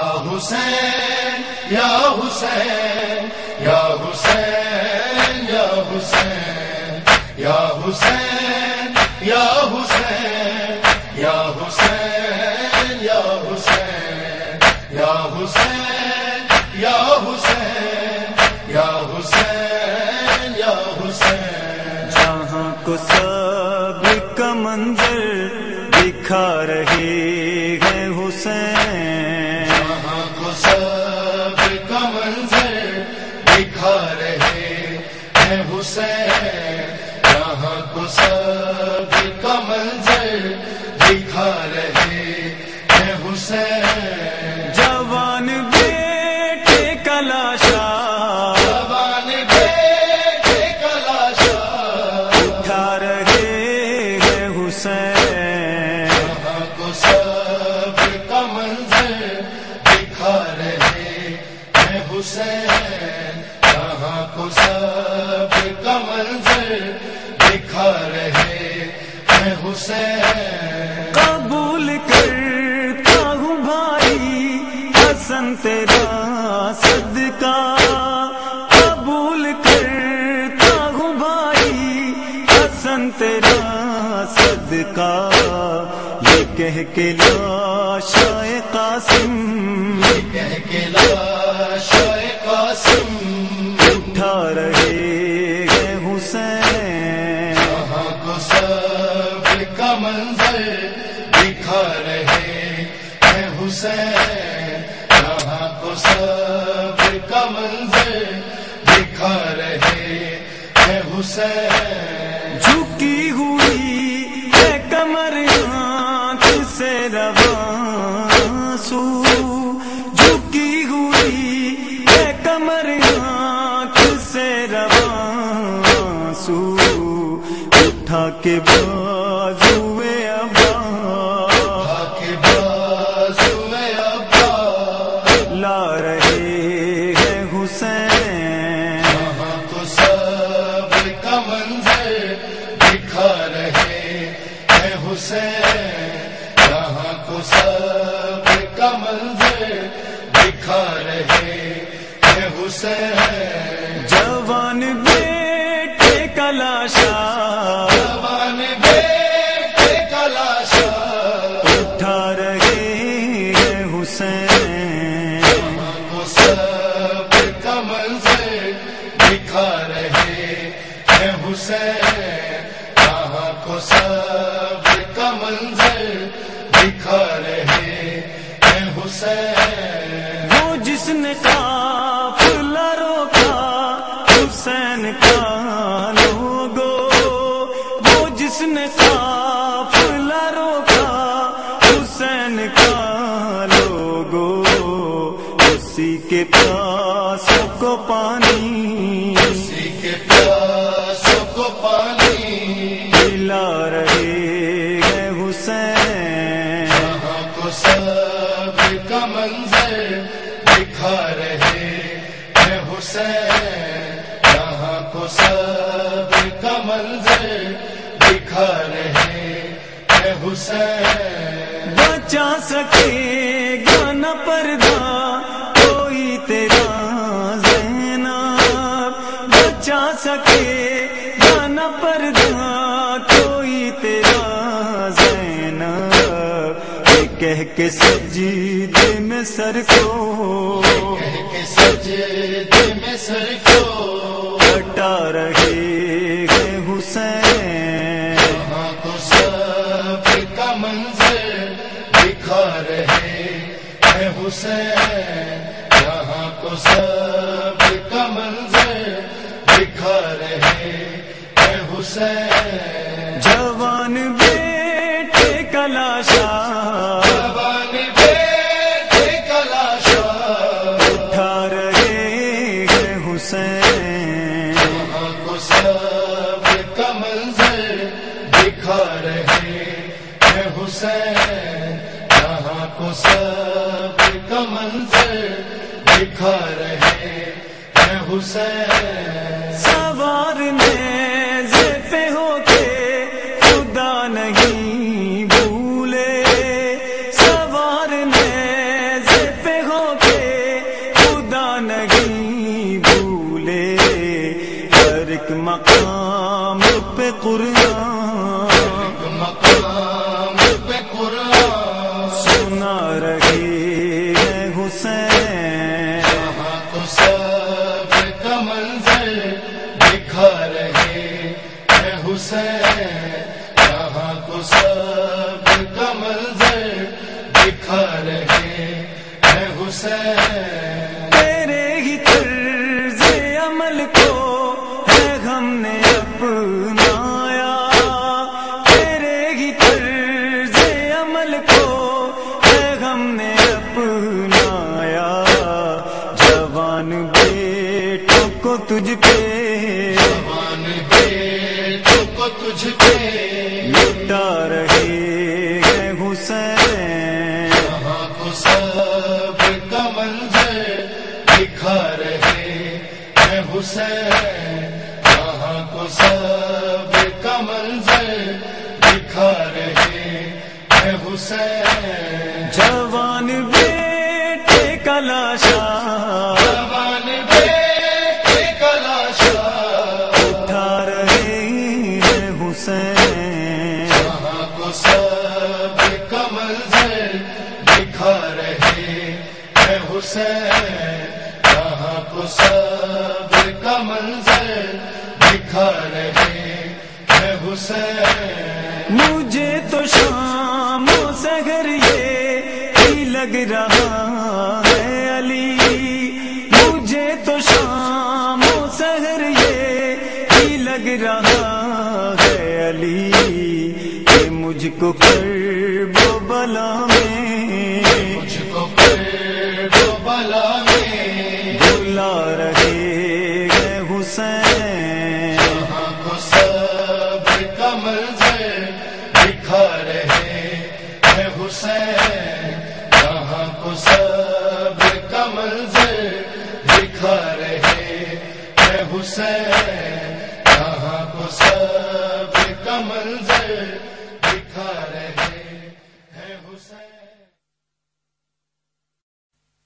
حسین یا حسین یا حسین یا حسین یا حسین یا حسین یا حسین یا حسین یا حسین یا حسین یا حسین یا حسین جہاں کو سب کا منظر دکھا رہے ہیں حسین رہے ہیں حسین۔ جوان بیٹے کلاشا۔ جوان بیٹے کلاشا۔ اٹھا رہے ہیں حسین۔ کو سب کا منظر دکھا رہے ہیں حسین۔ جہاں کو سب کا منظر دکھا رہے حسین۔ حسن تیرا صدقہ قبول کرتا ہوں بھائی۔ حسن تیرا صدقہ یہ کہہ کے لاشائے قاسم۔ یہ کہہ کے لاش قاسم۔ اٹھا رہے ہیں حسین۔ کو سب کا منظر دکھا رہے ہیں حسین۔ سب کا منظر دکھا رہے ہیں حسین۔ جھکی ہوئی ہے کمر آنکھ سے رواں سو۔ جھکی ہوئی ہے کمر آنکھ سے رواں سو۔ اٹھا کے بازو حسین جوان بیٹے کلاشا۔ جوان بیٹے کلاشا۔ اٹھا رہے ہیں حسین۔ کو سب کا منظر دکھا رہے ہیں حسین۔ کو سب کا منظر دکھا رہے ہیں حسین۔ وہ جس نے روکا حسین کا لوگو وہ جس نے روکا حسین کا لوگو اسی کے پاس کو پانی۔ اسی کے پیاسوں کو پانی۔ پلا رہے ہیں حسین۔ کو سب کا منظر دکھا رہے۔ حسین یہاں کو سب کا منظر دکھا رہے ہیں حسین۔ بچا سکے کہہ کے سجید میں سر کو کہہ کے سجدے میں سر کو ہٹا رہے ہیں حسین۔ جہاں کو سب کا منظر دکھا رہے ہیں حسین جہاں کو سب کا منظر دکھا رہے ہیں حسین جوان بیٹے کلاشا حسین کو سب کا منظر دکھا رہے ہیں حسین۔ سوار نیز پہ ہو کے خدا نہیں۔ حسین کو سب کا منظر دکھا رہے ہیں۔ حسین کو تجھ پہ لٹا رہے ہیں حسین۔ جہاں کو سب کا منظر دکھا رہے ہیں حسین۔ جہاں کو سب کا منظر دکھا رہے ہیں حسین۔ کا منظر دکھا رہے ہیں حسین۔ مجھے تو شام و سگر یہ ہی لگ رہا ہے علی۔ مجھے تو شام و سگر یہ ہی لگ رہا ہے علی۔ کہ مجھ کو کر وہ بلا میں مجھ کو دو بلا میں بلا رہے رہے حسین